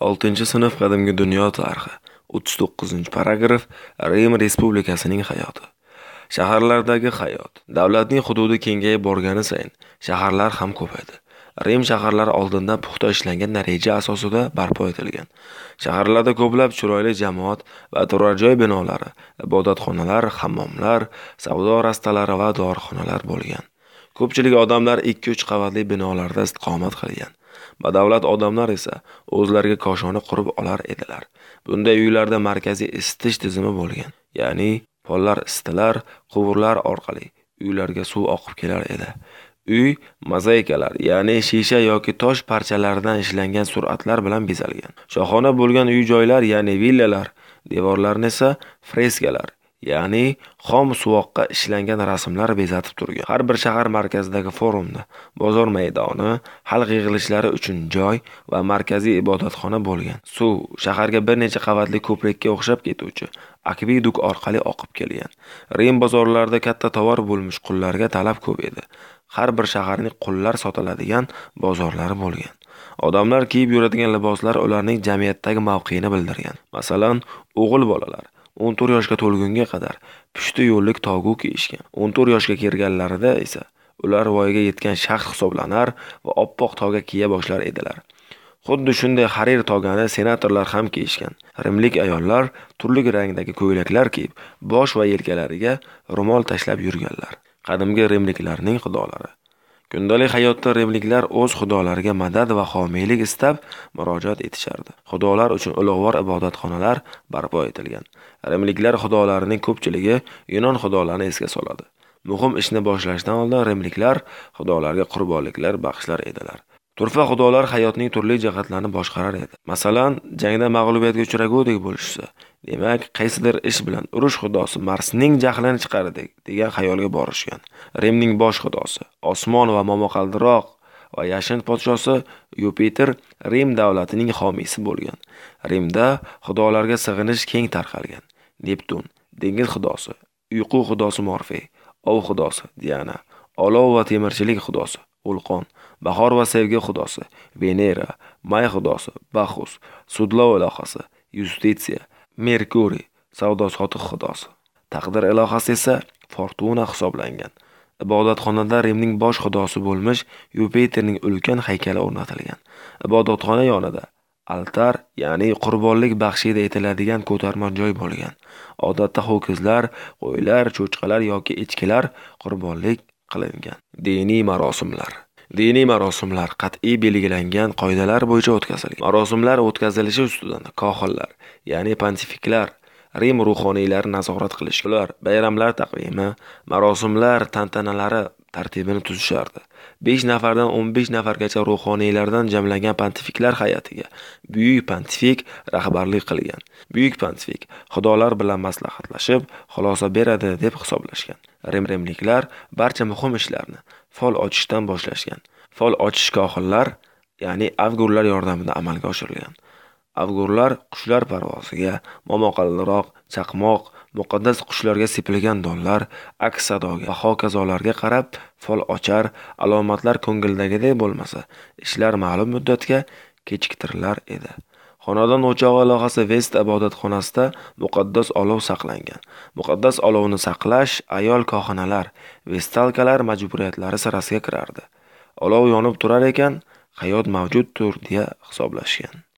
Oltinchi sinf qadimgi dunyo tarixi. O'ttiz to'qqizinchi paragraf Rim Respublikasining hayoti. Shaharlardagi hayot. Davlatning hududi kengayib borgani sayin shaharlar ham ko'paydi. Rim shaharlari oldindan puxta ishlangan reja asosida barpo etilgan. Shaharlarda ko'plab chiroyli jamoat va turar joy binolari, ibodatxonalar, hammomlar, savdo rastalari va dorixonalar bo'lgan. Ko'pchilik odamlar 2-3 qavatli binolarda istiqomat qilgan. Badavlat odamlar esa o'zlariga koshona qurib olar edilar. Bunday uylarda markaziy isitish tizimi bo'lgan. Ya'ni pollar isitilar, quvurlar orqali uylarga suv oqib kelar edi. Uy mozaikalar, ya'ni shisha yoki tosh parchalaridan ishlangan suratlar bilan bezalgan. Shohona bo'lgan uy-joylar, ya'ni villalar, devorlarni esa freskalar, ya'ni xom suvoqqa ishlangan rasmlar bezatib turgan. Har bir shahar markazidagi forumni, bozor maydoni, xalq yig'ilishlari uchun joy va markaziy ibodatxona bo'lgan. Suv shaharga bir necha qavatli ko'prikka o'xshab ketuvchi akveduk orqali oqib kelgan. Rim bozorlarida katta tovar bo'lmish qullarga talab ko'p edi. Har bir shaharning qullar sotiladigan bozorlari bo'lgan. Odamlar kiyib yuradigan liboslar ularning jamiyatdagi mavqeini bildirgan. Masalan, o'g'il bolalar 14 yoshga to'lgunga qadar pushti yo'llik togu kiyishgan. 14 yoshga kirganlarida esa ular voyaga yetgan shaxs hisoblanar va oppoq toga kiya boshlar edilar. Xuddi shunday harir togani senatorlar ham kiyishgan. Rimlik ayollar turli rangdagi ko'ylaklar kiyib, bosh va yelkalariga ro'mol tashlab yurganlar. Qadimgi rimliklarning xudolari Kundalik hayotda rimliklar o'z xudolariga madad va homiylik istab murojaat etishardi. Xudolar uchun ulug'vor ibodatxonalar barpo etilgan. Rimliklar xudolarining ko'pchiligi Yunon xudolarini esga soladi. Muhim ishni boshlashdan oldin rimliklar xudolarga qurbonliklar bag'ishlar edilar. Turfa xudolar hayotning turli jihatlarini boshqarar edi. Masalan, jangda mag'lubiyatga uchragudek bo'lishsa, Demak, qaysidir ish bilan urush xudosi Marsning jahlini chiqardik degan xayolga borishgan. Rimning bosh xudosi, osmon va momaqaldiroq va yashin podshosi Yupiter Rim davlatining homiysi bo'lgan. Rimda xudolarga sig'inish keng tarqalgan. Neptun, dengiz xudosi, uyqu xudosi Morfey, ov xudosi Diana, olov va temirchilik xudosi Vulqon, bahor va sevgi xudosi Venera, may xudosi Baxus, sudlov ilohasi yustitsiya Merkuriy savdo-sotiq xudosi. Taqdir ilohasi esa Fortuna hisoblangan. Ibodatxonada Rimning bosh xudosi bo'lmish Yupiterning ulkan haykali o'rnatilgan. Ibodatxona yonida altar, ya'ni qurbonlik baxshida etiladigan ko'tarma joy bo'lgan. Odatda ho'kizlar, qo'ylar, cho'chqalar yoki echkilar qurbonlik qilingan. Diniy marosimlar Diniy marosimlar qat'iy belgilangan qoidalar bo'yicha o'tkazilgan. Marosimlar o'tkazilishi ustidan kohillar, ya'ni pontifiklar, Rim ruhoniylari nazorat qilishdilar. Bayramlar taqvimi, marosimlar tantanalari tartibini tuzishardi. 5 nafardan 15 nafargacha ruhoniylardan jamlangan pontifiklar hay'atiga buyuk pontifik rahbarlik qilgan. Buyuk pontifik xudolar bilan maslahatlashib, xulosa beradi deb hisoblashgan. Rim-rimliklar barcha muhim ishlarni fol ochishdan boshlashgan. Fol ochish kohinlar, ya'ni avgurlar yordamida amalga oshirilgan. Avgurlar qushlar parvoziga, momaqaldiroq, chaqmoq, muqaddas qushlarga sepilgan donlar, aks sadoga va hokazolarga qarab fol ochar, alomatlar ko'ngildagidek bo'lmasa, ishlar ma'lum muddatga kechiktirilar edi. Xonadon o'chog'i aloqasi Vest ibodatxonasida muqaddas olov saqlangan. Muqaddas olovni saqlash ayol kohinalar, vestalkalar majburiyatlari sirasiga kirardi. Olov yonib turar ekan, hayot mavjuddir deya hisoblashgan.